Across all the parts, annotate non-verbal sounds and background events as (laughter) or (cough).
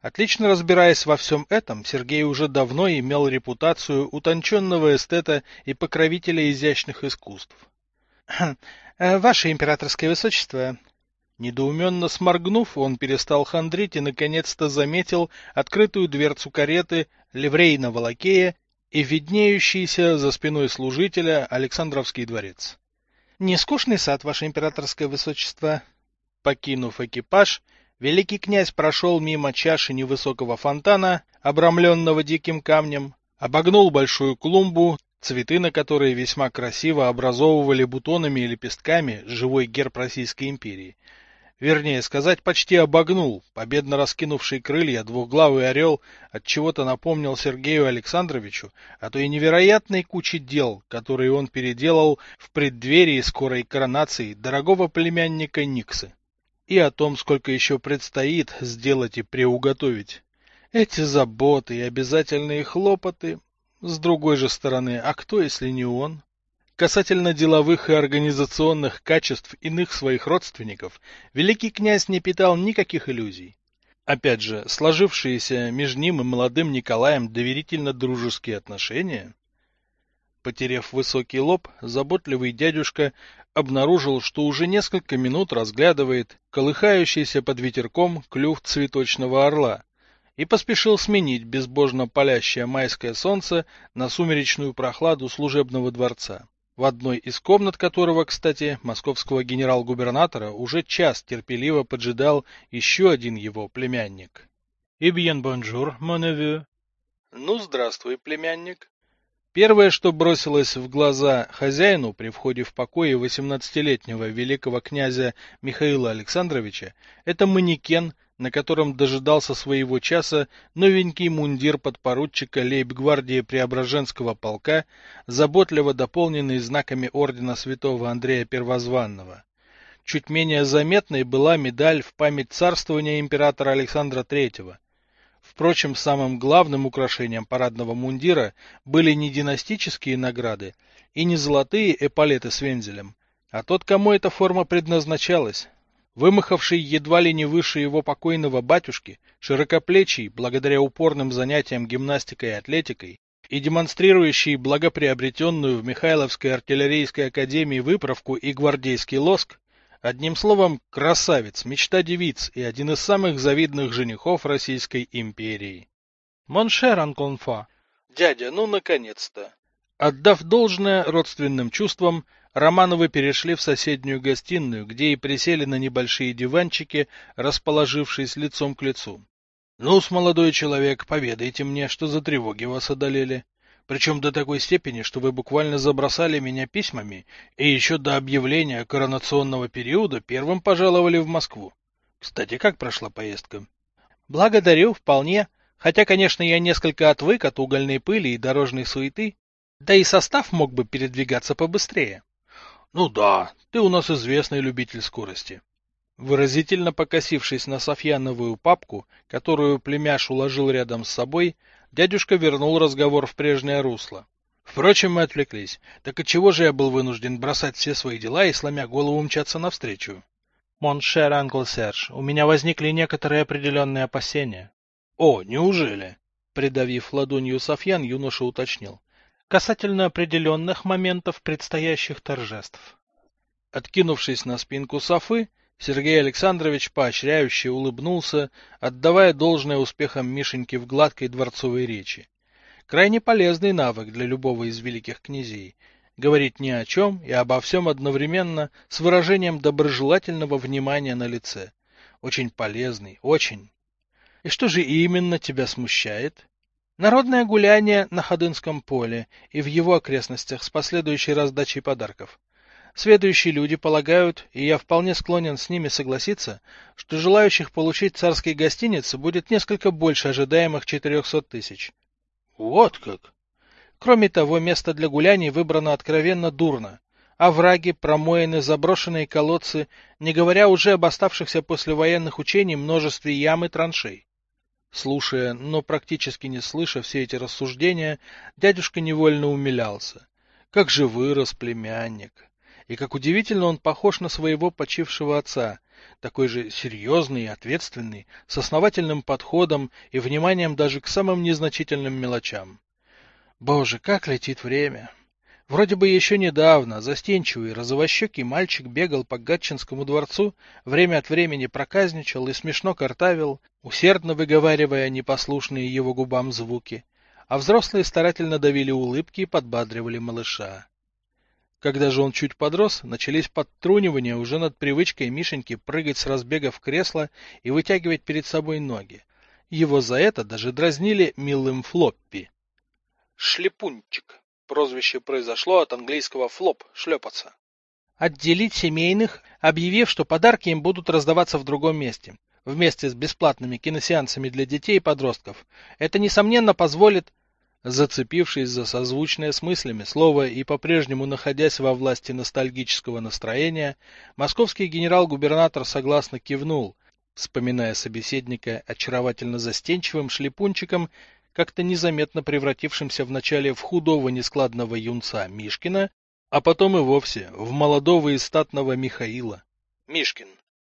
Отлично разбираясь во всем этом, Сергей уже давно имел репутацию утонченного эстета и покровителя изящных искусств. (clears throat) Э, «Ваше императорское высочество...» Недоуменно сморгнув, он перестал хандрить и наконец-то заметил открытую дверцу кареты, ливрейного лакея и виднеющийся за спиной служителя Александровский дворец. «Не скучный сад, ваше императорское высочество?» Покинув экипаж, великий князь прошел мимо чаши невысокого фонтана, обрамленного диким камнем, обогнул большую клумбу, цветы на которой весьма красиво образовывали бутонами и лепестками живой герб Российской империи, Вернее сказать, почти обогнул. Победно раскинувший крылья двухглавый орел от чего-то напомнил Сергею Александровичу о той невероятной куче дел, которые он переделал в преддверии скорой коронации дорогого племянника Никсы. И о том, сколько еще предстоит сделать и приуготовить. Эти заботы и обязательные хлопоты. С другой же стороны, а кто, если не он? Касательно деловых и организационных качеств иных своих родственников, великий князь не питал никаких иллюзий. Опять же, сложившиеся между ним и молодым Николаем доверительно-дружеские отношения... Потерев высокий лоб, заботливый дядюшка обнаружил, что уже несколько минут разглядывает колыхающийся под ветерком клюв цветочного орла, и поспешил сменить безбожно палящее майское солнце на сумеречную прохладу служебного дворца в одной из комнат которого, кстати, московского генерал-губернатора уже час терпеливо поджидал еще один его племянник. «И bien bonjour, mon neveu». «Ну, здравствуй, племянник». Первое, что бросилось в глаза хозяину при входе в покои 18-летнего великого князя Михаила Александровича, это манекен на котором дожидался своего часа новенький мундир подпоручика лейб-гвардии Преображенского полка, заботливо дополненный знаками ордена святого Андрея Первозванного. Чуть менее заметной была медаль в память царствования императора Александра III. Впрочем, самым главным украшением парадного мундира были не династические награды и не золотые эполеты с вензелем, а тот, кому эта форма предназначалась, Вымахавший едва ли не выше его покойного батюшки, широкоплечий, благодаря упорным занятиям гимнастикой и атлетикой, и демонстрирующий благоприобретенную в Михайловской артиллерийской академии выправку и гвардейский лоск, одним словом, красавец, мечта девиц и один из самых завидных женихов Российской империи. Mon cher oncle, enfin. Дядя, ну наконец-то. Отдав должное родственным чувствам, Романовы перешли в соседнюю гостиную, где и присели на небольшие диванчики, расположившись лицом к лицу. — Ну-с, молодой человек, поведайте мне, что за тревоги вас одолели. Причем до такой степени, что вы буквально забросали меня письмами, и еще до объявления коронационного периода первым пожаловали в Москву. Кстати, как прошла поездка? — Благодарю, вполне. Хотя, конечно, я несколько отвык от угольной пыли и дорожной суеты, да и состав мог бы передвигаться побыстрее. Ну да, ты у нас известный любитель скорости. Выразительно покосившись на Софьяновую папку, которую племяш уложил рядом с собой, дядюшка вернул разговор в прежнее русло. Впрочем, мы отвлеклись. Так от чего же я был вынужден бросать все свои дела и, сломя голову, мчаться навстречу? Mon cher oncle Серж, у меня возникли некоторые определенные опасения. О, неужели? Придавив ладонью сафьян, юноша уточнил касательно определенных моментов предстоящих торжеств. Откинувшись на спинку софы, Сергей Александрович поощряюще улыбнулся, отдавая должное успехам Мишеньки в гладкой дворцовой речи. Крайне полезный навык для любого из великих князей — говорить ни о чем и обо всем одновременно с выражением доброжелательного внимания на лице. Очень полезный, очень. И что же именно тебя смущает? Народное гуляние на Ходынском поле и в его окрестностях с последующей раздачей подарков. Следующие люди полагают, и я вполне склонен с ними согласиться, что желающих получить царские гостиницы будет несколько больше ожидаемых 400 тысяч. Вот как! Кроме того, место для гуляний выбрано откровенно дурно. Овраги, промоины, заброшенные колодцы, не говоря уже об оставшихся после военных учений множестве ям и траншей. Слушая, но практически не слыша все эти рассуждения, дядюшка невольно умилялся. Как же вырос племянник! И как удивительно он похож на своего почившего отца, такой же серьезный и ответственный, с основательным подходом и вниманием даже к самым незначительным мелочам. Боже, как летит время! Вроде бы еще недавно застенчивый, розовощекий мальчик бегал по Гатчинскому дворцу, время от времени проказничал и смешно картавил, усердно выговаривая непослушные его губам звуки, а взрослые старательно давили улыбки и подбадривали малыша. Когда же он чуть подрос, начались подтрунивания уже над привычкой Мишеньки прыгать с разбега в кресло и вытягивать перед собой ноги. Его за это даже дразнили милым флоппи. Шлепунчик. Прозвище произошло от английского флоп – шлепаться. Отделить семейных, объявив, что подарки им будут раздаваться в другом месте, вместе с бесплатными киносеансами для детей и подростков. Это, несомненно, позволит... Зацепившись за созвучное с мыслями слово и по-прежнему находясь во власти ностальгического настроения, московский генерал-губернатор согласно кивнул, вспоминая собеседника очаровательно застенчивым шлепунчиком как-то незаметно превратившимся вначале в худого нескладного юнца Мишкина, а потом и вовсе в молодого и статного Михаила. Мишкин.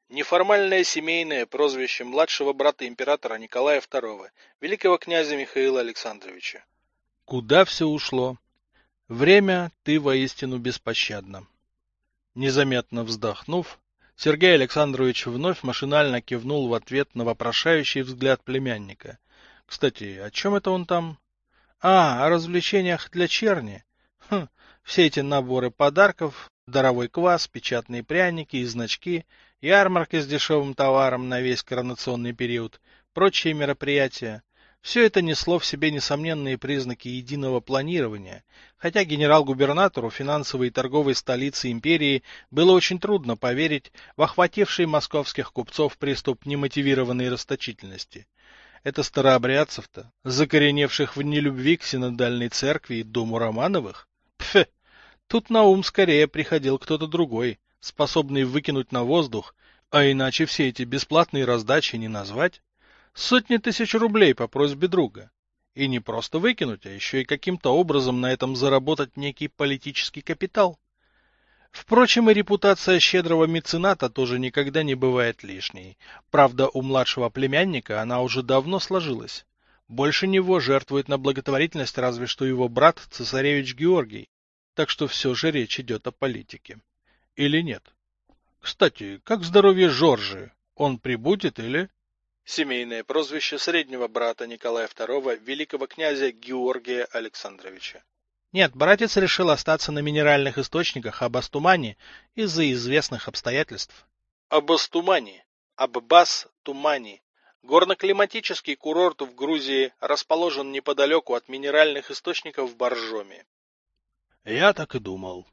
Неформальное семейное прозвище младшего брата императора Николая II, великого князя Михаила Александровича. Куда все ушло? Время ты воистину беспощадно. Незаметно вздохнув, Сергей Александрович вновь машинально кивнул в ответ на вопрошающий взгляд племянника — кстати, о чем это он там? А, о развлечениях для черни. Хм, все эти наборы подарков, даровой квас, печатные пряники и значки, ярмарки с дешевым товаром на весь коронационный период, прочие мероприятия. Все это несло в себе несомненные признаки единого планирования, хотя генерал-губернатору финансовой и торговой столицы империи было очень трудно поверить в охвативший московских купцов приступ немотивированной расточительности – это старообрядцев-то, закореневших в нелюбви к синодальной церкви и дому Романовых? Пфе! Тут на ум скорее приходил кто-то другой, способный выкинуть на воздух, а иначе все эти бесплатные раздачи не назвать. Сотни тысяч рублей по просьбе друга. И не просто выкинуть, а еще и каким-то образом на этом заработать некий политический капитал. Впрочем, и репутация щедрого мецената тоже никогда не бывает лишней. Правда, у младшего племянника она уже давно сложилась. Больше него жертвует на благотворительность разве что его брат, цесаревич Георгий. Так что все же речь идет о политике. Или нет? Кстати, как здоровье Жоржи? Он прибудет или... Семейное прозвище среднего брата Николая II, великого князя Георгия Александровича. Нет, братец решил остаться на минеральных источниках об Астумане из-за известных обстоятельств. Об Астумане. Аббас Тумани. Горно-климатический курорт в Грузии расположен неподалеку от минеральных источников в Боржоме. Я так и думал.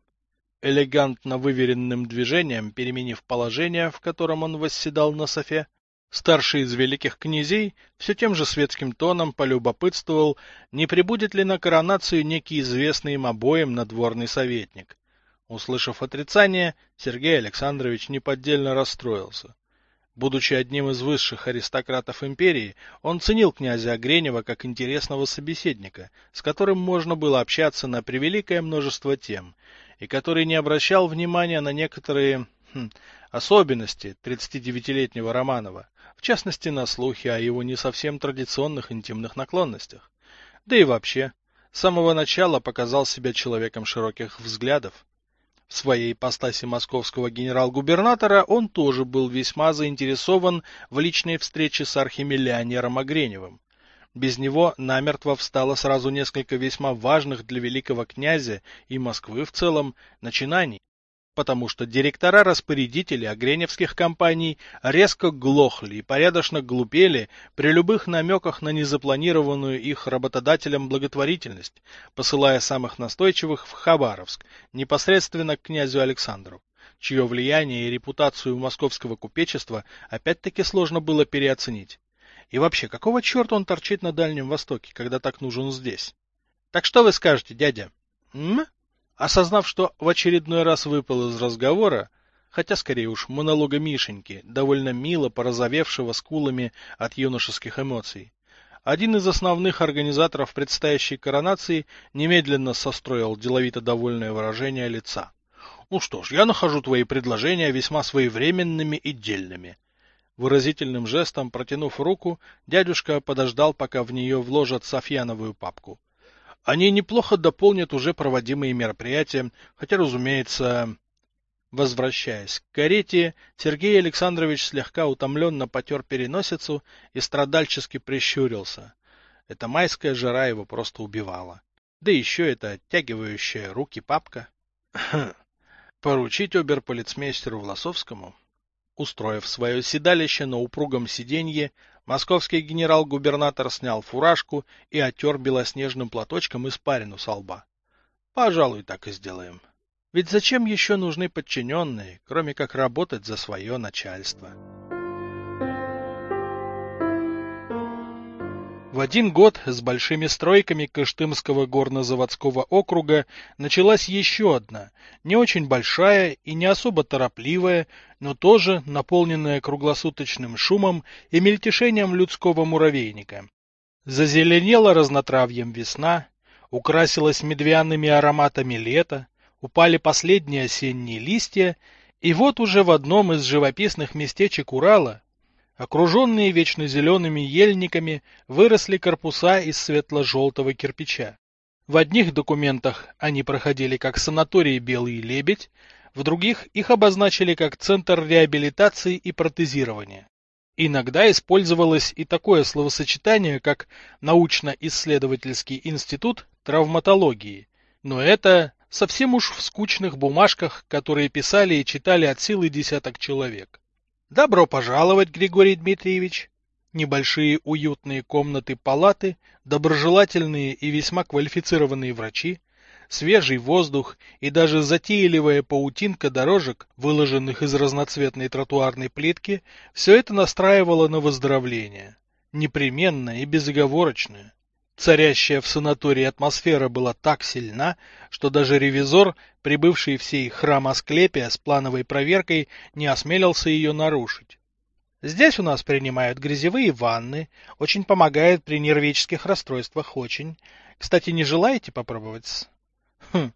Элегантно выверенным движением, переменив положение, в котором он восседал на софе, Старший из великих князей все тем же светским тоном полюбопытствовал, не прибудет ли на коронацию некий известный им обоим надворный советник. Услышав отрицание, Сергей Александрович неподдельно расстроился. Будучи одним из высших аристократов империи, он ценил князя Огренева как интересного собеседника, с которым можно было общаться на превеликое множество тем, и который не обращал внимания на некоторые хм, особенности 39-летнего Романова, в частности на слухи о его не совсем традиционных интимных наклонностях. Да и вообще, с самого начала показал себя человеком широких взглядов. В своей ипостаси московского генерал-губернатора он тоже был весьма заинтересован в личной встрече с архимиллионером Огреневым. Без него намертво встало сразу несколько весьма важных для великого князя и Москвы в целом начинаний потому что директора-распорядители огреневских компаний резко глохли и порядочно глупели при любых намеках на незапланированную их работодателям благотворительность, посылая самых настойчивых в Хабаровск, непосредственно к князю Александру, чье влияние и репутацию у московского купечества опять-таки сложно было переоценить. И вообще, какого черта он торчит на Дальнем Востоке, когда так нужен здесь? Так что вы скажете, дядя? М? Осознав, что в очередной раз выпал из разговора, хотя скорее уж монолога Мишеньки, довольно мило порозовевшего скулами от юношеских эмоций, один из основных организаторов предстоящей коронации немедленно состроил деловито довольное выражение лица. Ну что ж, я нахожу твои предложения весьма своевременными и дельными. Выразительным жестом протянув руку, дядюшка подождал, пока в нее вложат Софьяновую папку. Они неплохо дополнят уже проводимые мероприятия, хотя, разумеется... Возвращаясь к карете, Сергей Александрович слегка утомленно потер переносицу и страдальчески прищурился. Эта майская жара его просто убивала. Да еще эта оттягивающая руки папка. (clears throat) Поручить оберполицмейстеру Власовскому Устроив свое седалище на упругом сиденье, московский генерал-губернатор снял фуражку и оттер белоснежным платочком испарину со лба. Пожалуй, так и сделаем. Ведь зачем еще нужны подчиненные, кроме как работать за свое начальство? В один год с большими стройками Кыштымского горнозаводского округа началась еще одна, не очень большая и не особо торопливая, но тоже наполненная круглосуточным шумом и мельтешением людского муравейника. Зазеленела разнотравьем весна, украсилась медвяными ароматами лета, упали последние осенние листья, и вот уже в одном из живописных местечек Урала Окруженные вечно зелеными ельниками выросли корпуса из светло-желтого кирпича. В одних документах они проходили как санаторий «Белый лебедь», в других их обозначили как Центр реабилитации и протезирования. Иногда использовалось и такое словосочетание, как научно-исследовательский институт травматологии, но это совсем уж в скучных бумажках, которые писали и читали от силы десяток человек. Добро пожаловать, Григорий Дмитриевич. Небольшие уютные комнаты-палаты, доброжелательные и весьма квалифицированные врачи, свежий воздух и даже затейливая паутинка дорожек, выложенных из разноцветной тротуарной плитки, все это настраивало на выздоровление. Непременно и безоговорочное. Царящая в санатории атмосфера была так сильна, что даже ревизор, прибывший в сей храм Асклепия с плановой проверкой, не осмелился ее нарушить. Здесь у нас принимают грязевые ванны, очень помогает при нервических расстройствах, очень. Кстати, не желаете попробовать? Хм,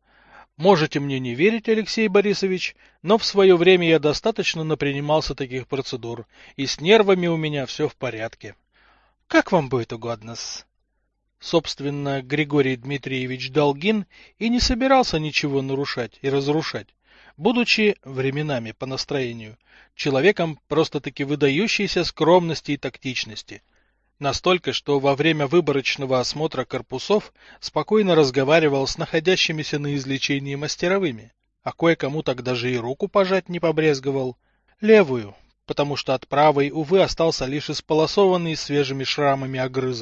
можете мне не верить, Алексей Борисович, но в свое время я достаточно напринимался таких процедур, и с нервами у меня все в порядке. Как вам будет угодно-с? Собственно, Григорий Дмитриевич Долгин и не собирался ничего нарушать и разрушать, будучи, временами по настроению, человеком просто-таки выдающейся скромности и тактичности. Настолько, что во время выборочного осмотра корпусов спокойно разговаривал с находящимися на излечении мастеровыми, а кое-кому так даже и руку пожать не побрезговал. Левую, потому что от правой, увы, остался лишь исполосованный свежими шрамами огрызок.